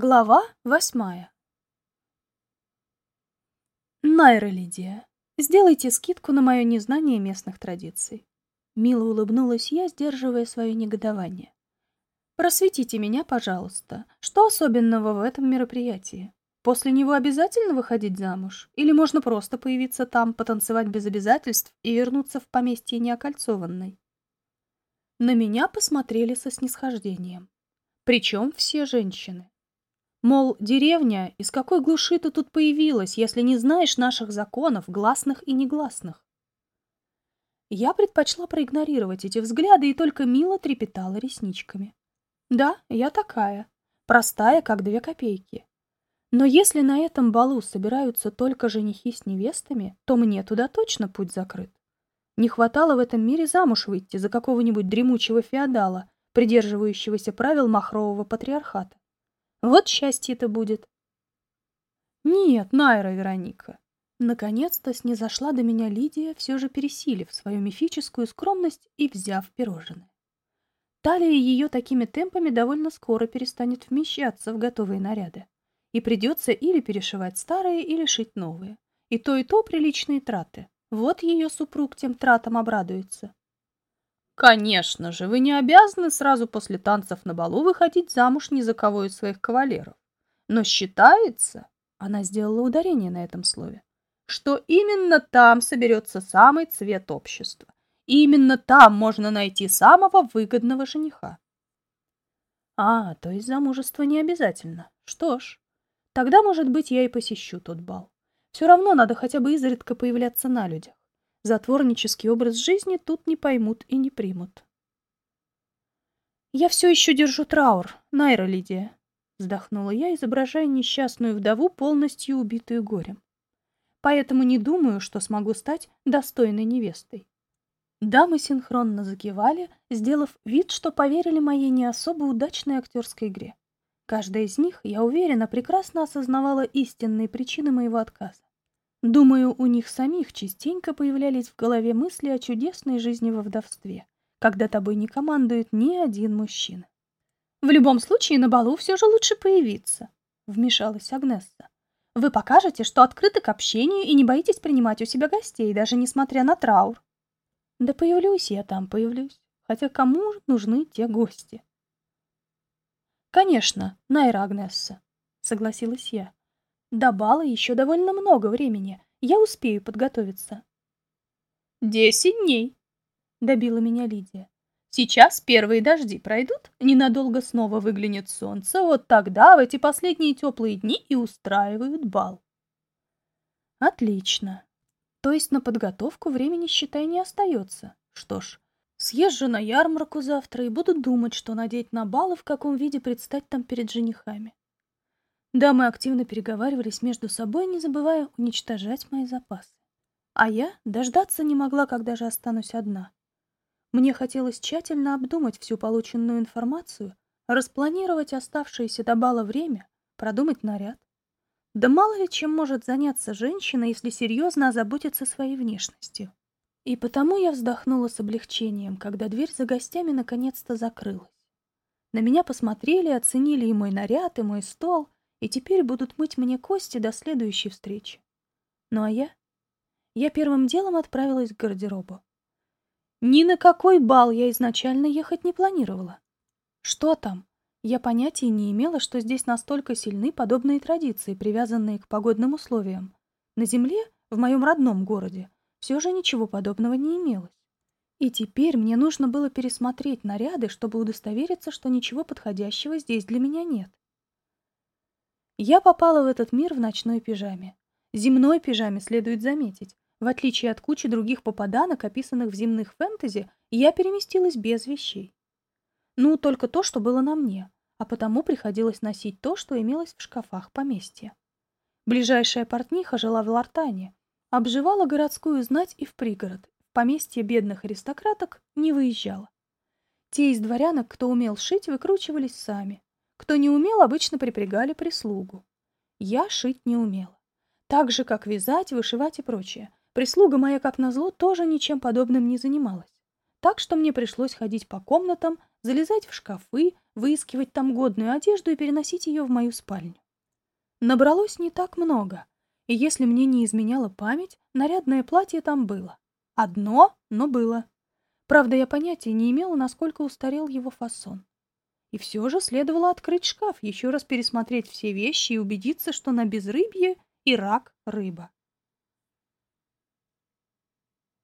Глава восьмая. Найра Лидия, сделайте скидку на мое незнание местных традиций. Мило улыбнулась я, сдерживая свое негодование. Просветите меня, пожалуйста. Что особенного в этом мероприятии? После него обязательно выходить замуж? Или можно просто появиться там, потанцевать без обязательств и вернуться в поместье неокольцованной? На меня посмотрели со снисхождением. Причем все женщины. Мол, деревня, из какой глуши ты тут появилась, если не знаешь наших законов, гласных и негласных? Я предпочла проигнорировать эти взгляды и только мило трепетала ресничками. Да, я такая, простая, как две копейки. Но если на этом балу собираются только женихи с невестами, то мне туда точно путь закрыт. Не хватало в этом мире замуж выйти за какого-нибудь дремучего феодала, придерживающегося правил махрового патриархата. Вот счастье-то будет. Нет, Найра Вероника. Наконец-то снизошла до меня Лидия, все же пересилив свою мифическую скромность и взяв пирожное. Талия ее такими темпами довольно скоро перестанет вмещаться в готовые наряды. И придется или перешивать старые, или шить новые. И то, и то приличные траты. Вот ее супруг тем тратам обрадуется. Конечно же, вы не обязаны сразу после танцев на балу выходить замуж ни за кого из своих кавалеров. Но считается, она сделала ударение на этом слове, что именно там соберется самый цвет общества. И именно там можно найти самого выгодного жениха. А, то есть замужество не обязательно. Что ж, тогда, может быть, я и посещу тот бал. Все равно надо хотя бы изредка появляться на людях. Затворнический образ жизни тут не поймут и не примут. «Я все еще держу траур, Найра Лидия», — вздохнула я, изображая несчастную вдову, полностью убитую горем. «Поэтому не думаю, что смогу стать достойной невестой». Дамы синхронно закивали, сделав вид, что поверили моей не особо удачной актерской игре. Каждая из них, я уверена, прекрасно осознавала истинные причины моего отказа. Думаю, у них самих частенько появлялись в голове мысли о чудесной жизни во вдовстве, когда тобой не командует ни один мужчина. «В любом случае, на балу все же лучше появиться», — вмешалась Агнесса. «Вы покажете, что открыты к общению и не боитесь принимать у себя гостей, даже несмотря на траур». «Да появлюсь я там, появлюсь. Хотя кому нужны те гости?» «Конечно, Найра Агнесса», — согласилась я. До бала еще довольно много времени. Я успею подготовиться. «Десять дней», — добила меня Лидия. «Сейчас первые дожди пройдут, ненадолго снова выглянет солнце, вот тогда в эти последние теплые дни и устраивают бал». «Отлично. То есть на подготовку времени, считай, не остается. Что ж, съезжу на ярмарку завтра и буду думать, что надеть на бал и в каком виде предстать там перед женихами. Дамы активно переговаривались между собой, не забывая уничтожать мои запасы. А я дождаться не могла, когда же останусь одна. Мне хотелось тщательно обдумать всю полученную информацию, распланировать оставшееся до бала время, продумать наряд. Да мало ли чем может заняться женщина, если серьезно озаботиться своей внешностью. И потому я вздохнула с облегчением, когда дверь за гостями наконец-то закрылась. На меня посмотрели, оценили и мой наряд, и мой стол — и теперь будут мыть мне кости до следующей встречи. Ну а я? Я первым делом отправилась к гардеробу. Ни на какой бал я изначально ехать не планировала. Что там? Я понятия не имела, что здесь настолько сильны подобные традиции, привязанные к погодным условиям. На земле, в моем родном городе, все же ничего подобного не имелось. И теперь мне нужно было пересмотреть наряды, чтобы удостовериться, что ничего подходящего здесь для меня нет. Я попала в этот мир в ночной пижаме. Земной пижаме следует заметить. В отличие от кучи других попаданок, описанных в земных фэнтези, я переместилась без вещей. Ну, только то, что было на мне, а потому приходилось носить то, что имелось в шкафах поместья. Ближайшая портниха жила в Лартане, обживала городскую знать и в пригород, в поместье бедных аристократок не выезжала. Те из дворянок, кто умел шить, выкручивались сами, кто не умел, обычно припрягали прислугу. Я шить не умела. Так же, как вязать, вышивать и прочее. Прислуга моя, как назло, тоже ничем подобным не занималась. Так что мне пришлось ходить по комнатам, залезать в шкафы, выискивать там годную одежду и переносить ее в мою спальню. Набралось не так много, и если мне не изменяла память, нарядное платье там было. Одно, но было. Правда, я понятия не имела, насколько устарел его фасон. И все же следовало открыть шкаф, еще раз пересмотреть все вещи и убедиться, что на безрыбье и рак рыба.